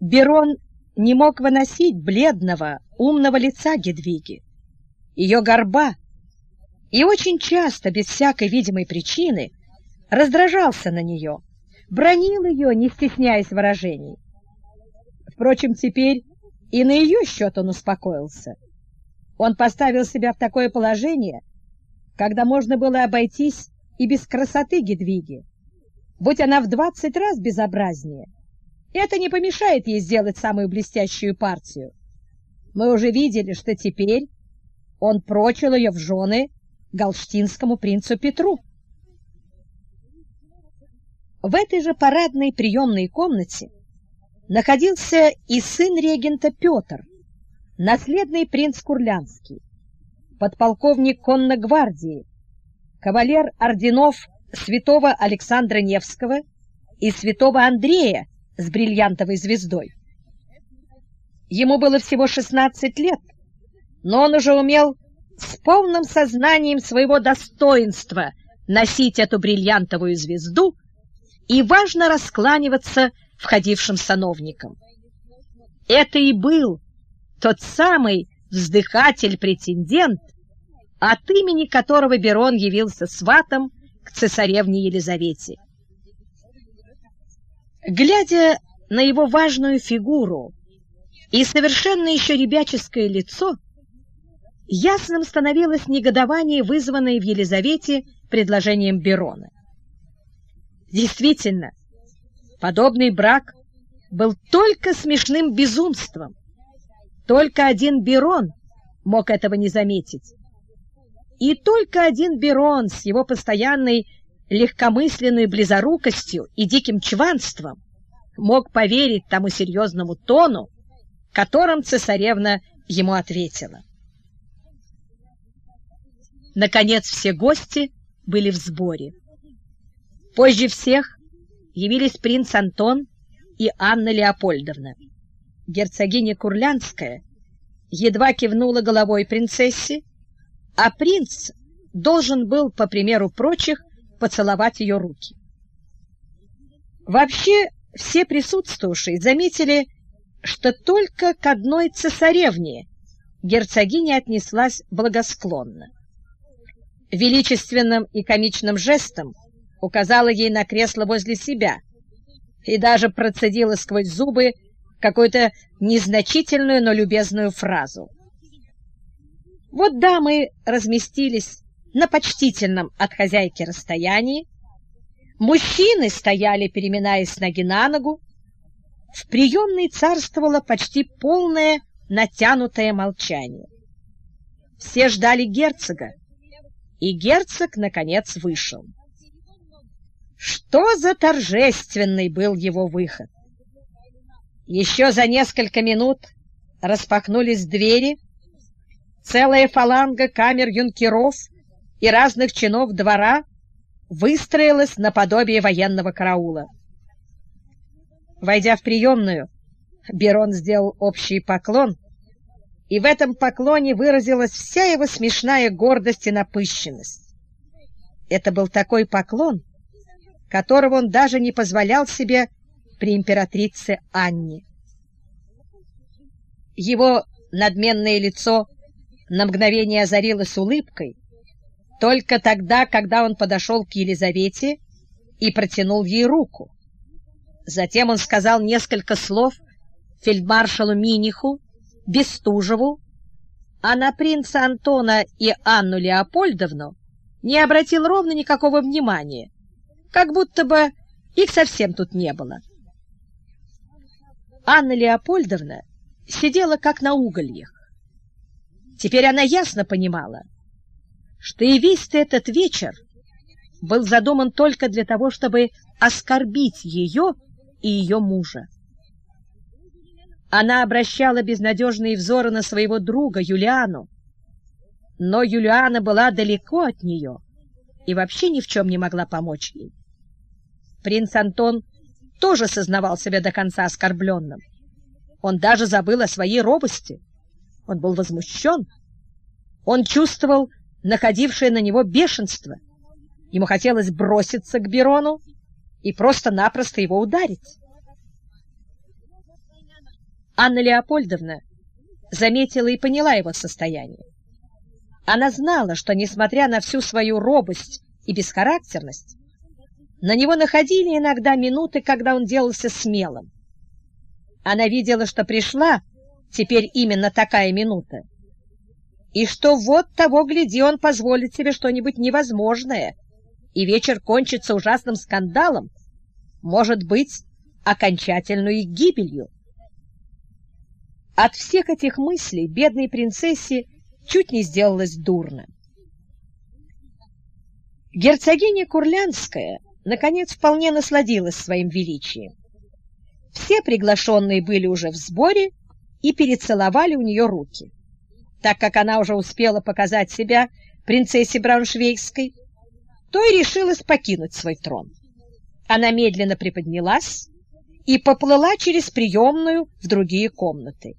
Берон не мог выносить бледного, умного лица Гедвиги, ее горба, и очень часто, без всякой видимой причины, раздражался на нее, бронил ее, не стесняясь выражений. Впрочем, теперь и на ее счет он успокоился. Он поставил себя в такое положение, когда можно было обойтись и без красоты Гедвиги, будь она в двадцать раз безобразнее. Это не помешает ей сделать самую блестящую партию. Мы уже видели, что теперь он прочил ее в жены галштинскому принцу Петру. В этой же парадной приемной комнате находился и сын регента Петр, наследный принц Курлянский, подполковник конной гвардии, кавалер орденов святого Александра Невского и святого Андрея с бриллиантовой звездой. Ему было всего 16 лет, но он уже умел с полным сознанием своего достоинства носить эту бриллиантовую звезду и важно раскланиваться входившим сановникам. Это и был тот самый вздыхатель-претендент, от имени которого Берон явился сватом к цесаревне Елизавете. Глядя на его важную фигуру и совершенно еще ребяческое лицо, ясным становилось негодование, вызванное в Елизавете предложением Берона. Действительно, подобный брак был только смешным безумством. Только один Берон мог этого не заметить. И только один Берон с его постоянной легкомысленной близорукостью и диким чванством мог поверить тому серьезному тону, которым цесаревна ему ответила. Наконец все гости были в сборе. Позже всех явились принц Антон и Анна Леопольдовна. Герцогиня Курлянская едва кивнула головой принцессе, а принц должен был, по примеру прочих, поцеловать ее руки. Вообще, все присутствующие заметили, что только к одной цесаревне герцогиня отнеслась благосклонно. Величественным и комичным жестом указала ей на кресло возле себя и даже процедила сквозь зубы какую-то незначительную, но любезную фразу. Вот дамы разместились на почтительном от хозяйки расстоянии, мужчины стояли, переминаясь ноги на ногу, в приемной царствовало почти полное натянутое молчание. Все ждали герцога, и герцог, наконец, вышел. Что за торжественный был его выход! Еще за несколько минут распахнулись двери, целая фаланга камер юнкеров и разных чинов двора выстроилась наподобие военного караула. Войдя в приемную, Берон сделал общий поклон, и в этом поклоне выразилась вся его смешная гордость и напыщенность. Это был такой поклон, которого он даже не позволял себе при императрице Анне. Его надменное лицо на мгновение озарилось улыбкой, только тогда, когда он подошел к Елизавете и протянул ей руку. Затем он сказал несколько слов фельдмаршалу Миниху, Бестужеву, а на принца Антона и Анну Леопольдовну не обратил ровно никакого внимания, как будто бы их совсем тут не было. Анна Леопольдовна сидела как на угольях. Теперь она ясно понимала, что и весь этот вечер был задуман только для того, чтобы оскорбить ее и ее мужа. Она обращала безнадежные взоры на своего друга Юлиану, но Юлиана была далеко от нее и вообще ни в чем не могла помочь ей. Принц Антон тоже сознавал себя до конца оскорбленным. Он даже забыл о своей робости. Он был возмущен. Он чувствовал находившее на него бешенство. Ему хотелось броситься к Берону и просто-напросто его ударить. Анна Леопольдовна заметила и поняла его состояние. Она знала, что, несмотря на всю свою робость и бесхарактерность, на него находили иногда минуты, когда он делался смелым. Она видела, что пришла теперь именно такая минута, и что вот того, гляди, он позволит себе что-нибудь невозможное, и вечер кончится ужасным скандалом, может быть, окончательной гибелью. От всех этих мыслей бедной принцессе чуть не сделалось дурно. Герцогиня Курлянская, наконец, вполне насладилась своим величием. Все приглашенные были уже в сборе и перецеловали у нее руки. Так как она уже успела показать себя принцессе Брауншвейгской, то и решилась покинуть свой трон. Она медленно приподнялась и поплыла через приемную в другие комнаты.